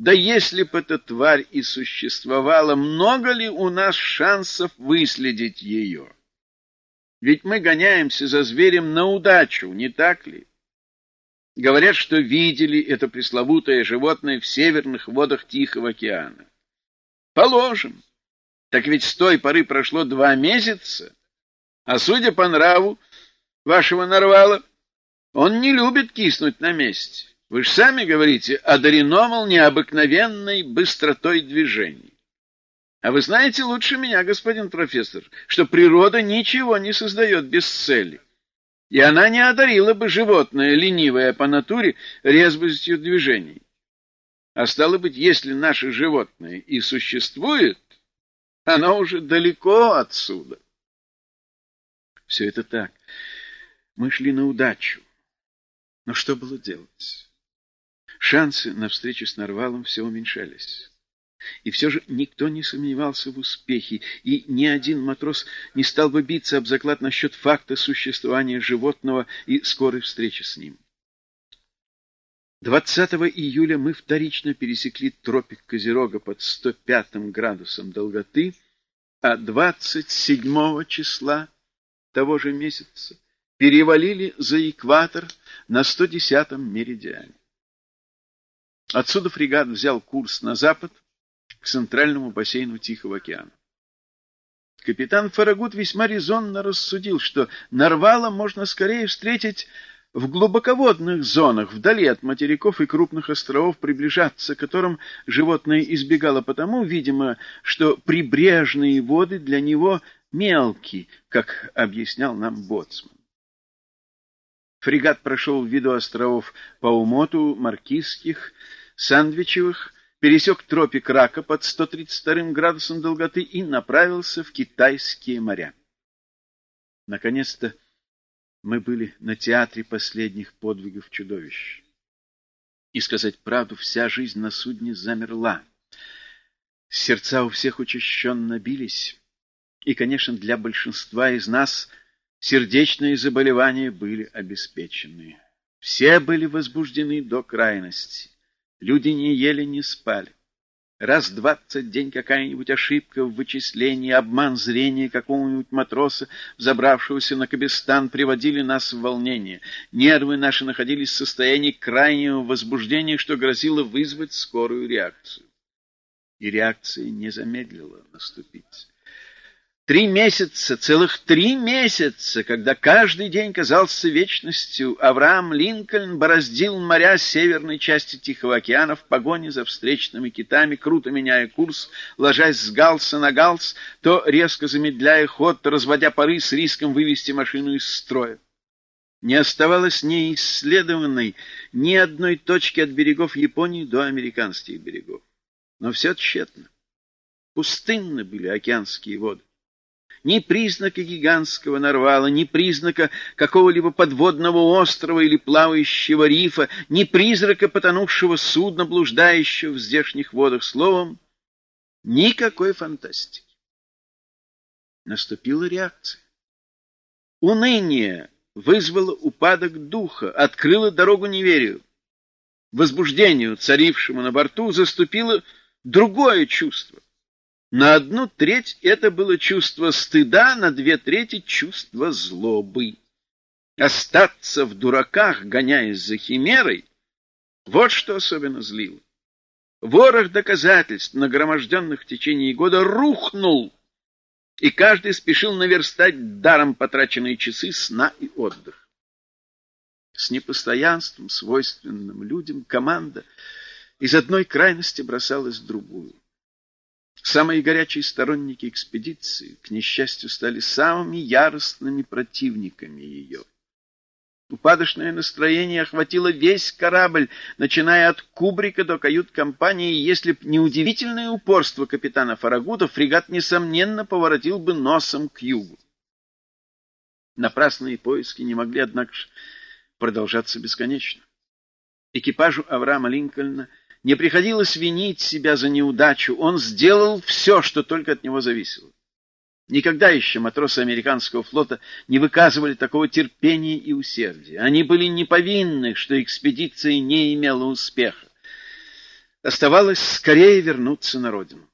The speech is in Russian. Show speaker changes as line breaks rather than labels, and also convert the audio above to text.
Да если бы эта тварь и существовала, много ли у нас шансов выследить ее? Ведь мы гоняемся за зверем на удачу, не так ли? Говорят, что видели это пресловутое животное в северных водах Тихого океана. Положим. Так ведь с той поры прошло два месяца, а судя по нраву вашего нарвала, он не любит киснуть на месте. Вы же сами говорите, одарено, мол, необыкновенной быстротой движений. А вы знаете лучше меня, господин профессор, что природа ничего не создает без цели. И она не одарила бы животное, ленивое по натуре, резвостью движений. А стало быть, если наше животное и существует, оно уже далеко отсюда. Все это так. Мы шли на удачу. Но что было делать? Шансы на встречу с Нарвалом все уменьшались. И все же никто не сомневался в успехе, и ни один матрос не стал бы биться об заклад насчет факта существования животного и скорой встречи с ним. 20 июля мы вторично пересекли тропик Козерога под 105 градусом долготы, а 27 числа того же месяца перевалили за экватор на 110-м меридиане. Отсюда фрегат взял курс на запад к центральному бассейну Тихого океана. Капитан Фарагут весьма резонно рассудил, что Нарвала можно скорее встретить в глубоководных зонах, вдали от материков и крупных островов, приближаться к которым животное избегало потому, видимо, что прибрежные воды для него мелкие, как объяснял нам боцман. Фрегат прошел в виду островов Паумоту, Маркизских, Сандвичевых, пересек тропик Рака под 132 градусом долготы и направился в китайские моря. Наконец-то мы были на театре последних подвигов чудовищ. И сказать правду, вся жизнь на судне замерла. Сердца у всех учащенно бились, и, конечно, для большинства из нас сердечные заболевания были обеспечены. Все были возбуждены до крайности. Люди не ели, не спали. Раз двадцать день какая-нибудь ошибка в вычислении, обман зрения какого-нибудь матроса, взобравшегося на Кабестан, приводили нас в волнение. Нервы наши находились в состоянии крайнего возбуждения, что грозило вызвать скорую реакцию. И реакция не замедлила наступить. Три месяца, целых три месяца, когда каждый день казался вечностью, Авраам Линкольн бороздил моря северной части Тихого океана в погоне за встречными китами, круто меняя курс, ложась с галса на галс, то резко замедляя ход, то разводя пары с риском вывести машину из строя. Не оставалось ни исследованной ни одной точки от берегов Японии до американских берегов. Но все тщетно. Пустынны были океанские воды ни признака гигантского нарвала, ни признака какого-либо подводного острова или плавающего рифа, ни призрака потонувшего судна, блуждающего в здешних водах. Словом, никакой фантастики. Наступила реакция. Уныние вызвало упадок духа, открыло дорогу неверию. Возбуждению, царившему на борту, заступило другое чувство на одну треть это было чувство стыда, на две трети — чувство злобы. Остаться в дураках, гоняясь за химерой, вот что особенно злило. Ворох доказательств, нагроможденных в течение года, рухнул, и каждый спешил наверстать даром потраченные часы сна и отдых. С непостоянством, свойственным людям, команда из одной крайности бросалась в другую. Самые горячие сторонники экспедиции, к несчастью, стали самыми яростными противниками ее. Упадочное настроение охватило весь корабль, начиная от кубрика до кают-компании, если б не удивительное упорство капитана Фарагута, фрегат, несомненно, поворотил бы носом к югу. Напрасные поиски не могли, однако, продолжаться бесконечно. Экипажу Авраама Линкольна — не приходилось винить себя за неудачу. Он сделал все, что только от него зависело. Никогда еще матросы американского флота не выказывали такого терпения и усердия. Они были неповинны, что экспедиция не имела успеха. Оставалось скорее вернуться на родину.